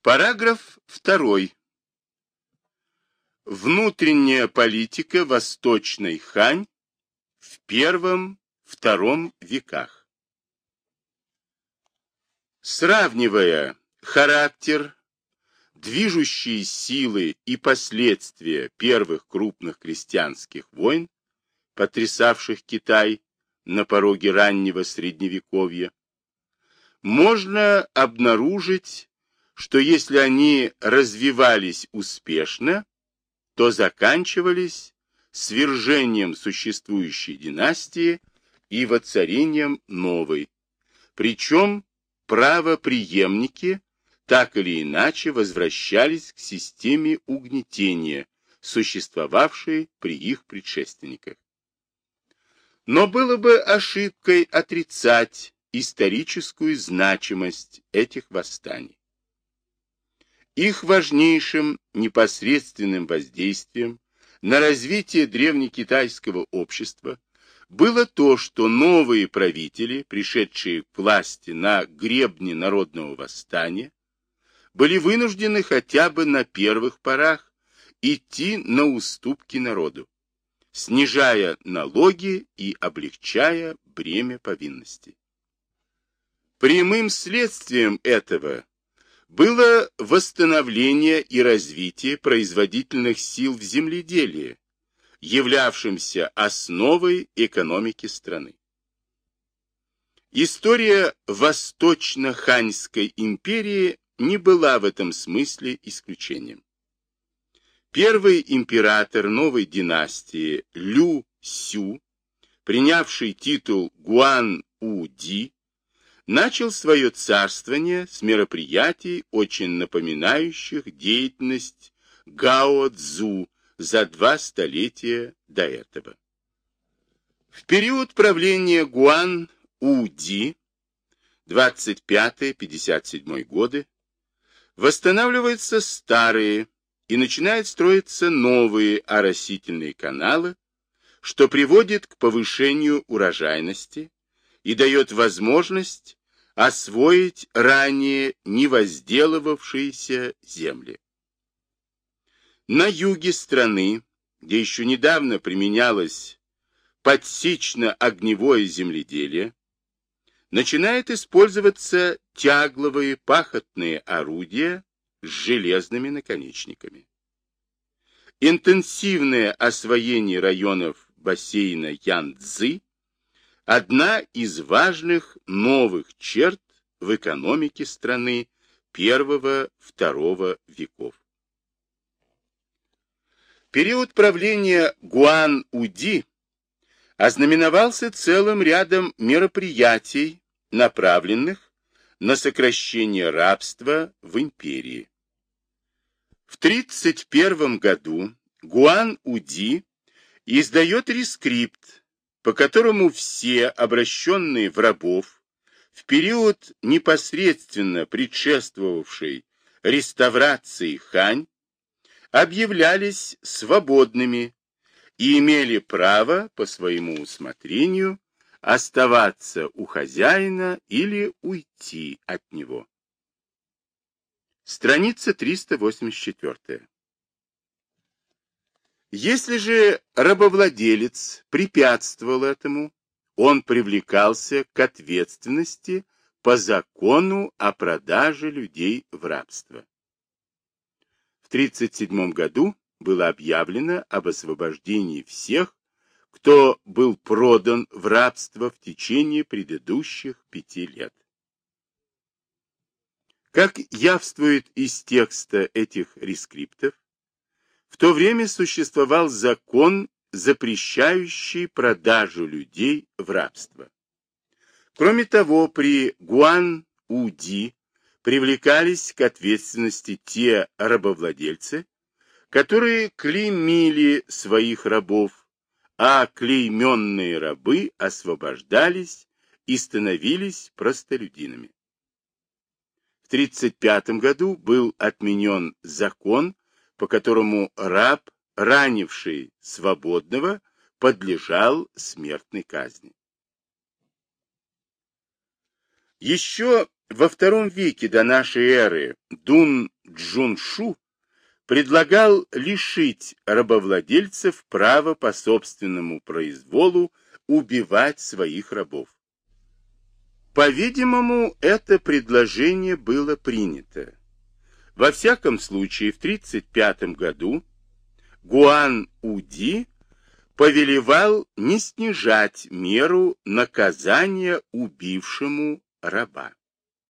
Параграф 2. Внутренняя политика Восточной Хань в первом-втором веках. Сравнивая характер, движущие силы и последствия первых крупных крестьянских войн, потрясавших Китай на пороге раннего Средневековья, можно обнаружить, что если они развивались успешно, то заканчивались свержением существующей династии и воцарением новой. Причем правоприемники так или иначе возвращались к системе угнетения, существовавшей при их предшественниках. Но было бы ошибкой отрицать историческую значимость этих восстаний. Их важнейшим непосредственным воздействием на развитие древнекитайского общества было то, что новые правители, пришедшие к власти на гребне народного восстания, были вынуждены хотя бы на первых порах идти на уступки народу, снижая налоги и облегчая бремя повинностей. Прямым следствием этого было восстановление и развитие производительных сил в земледелии, являвшимся основой экономики страны. История Восточно-Ханьской империи не была в этом смысле исключением. Первый император новой династии Лю Сю, принявший титул Гуан-У-Ди, начал свое царствование с мероприятий, очень напоминающих деятельность Гао-Цзу за два столетия до этого. В период правления Гуан-У-Ди 25-57 годы восстанавливаются старые и начинают строиться новые оросительные каналы, что приводит к повышению урожайности и дает возможность освоить ранее не возделывавшиеся земли. На юге страны, где еще недавно применялось подсечно-огневое земледелие, начинает использоваться тягловые пахотные орудия с железными наконечниками. Интенсивное освоение районов бассейна Янцзы – одна из важных новых черт в экономике страны первого-второго веков. Период правления Гуан-Уди ознаменовался целым рядом мероприятий, направленных на сокращение рабства в империи. В 31 году Гуан-Уди издает рескрипт, по которому все обращенные в рабов в период непосредственно предшествовавшей реставрации Хань объявлялись свободными и имели право по своему усмотрению оставаться у хозяина или уйти от него. Страница 384. Если же рабовладелец препятствовал этому, он привлекался к ответственности по закону о продаже людей в рабство. В 1937 году было объявлено об освобождении всех, кто был продан в рабство в течение предыдущих пяти лет. Как явствует из текста этих рескриптов, в то время существовал закон, запрещающий продажу людей в рабство. Кроме того, при Гуан-Уди привлекались к ответственности те рабовладельцы, которые клеймили своих рабов, а клейменные рабы освобождались и становились простолюдинами. В 1935 году был отменен закон, по которому раб, ранивший свободного, подлежал смертной казни. Еще во втором веке до нашей эры Дун Джуншу предлагал лишить рабовладельцев права по собственному произволу убивать своих рабов. По-видимому, это предложение было принято. Во всяком случае, в 1935 году Гуан Уди повелевал не снижать меру наказания убившему раба.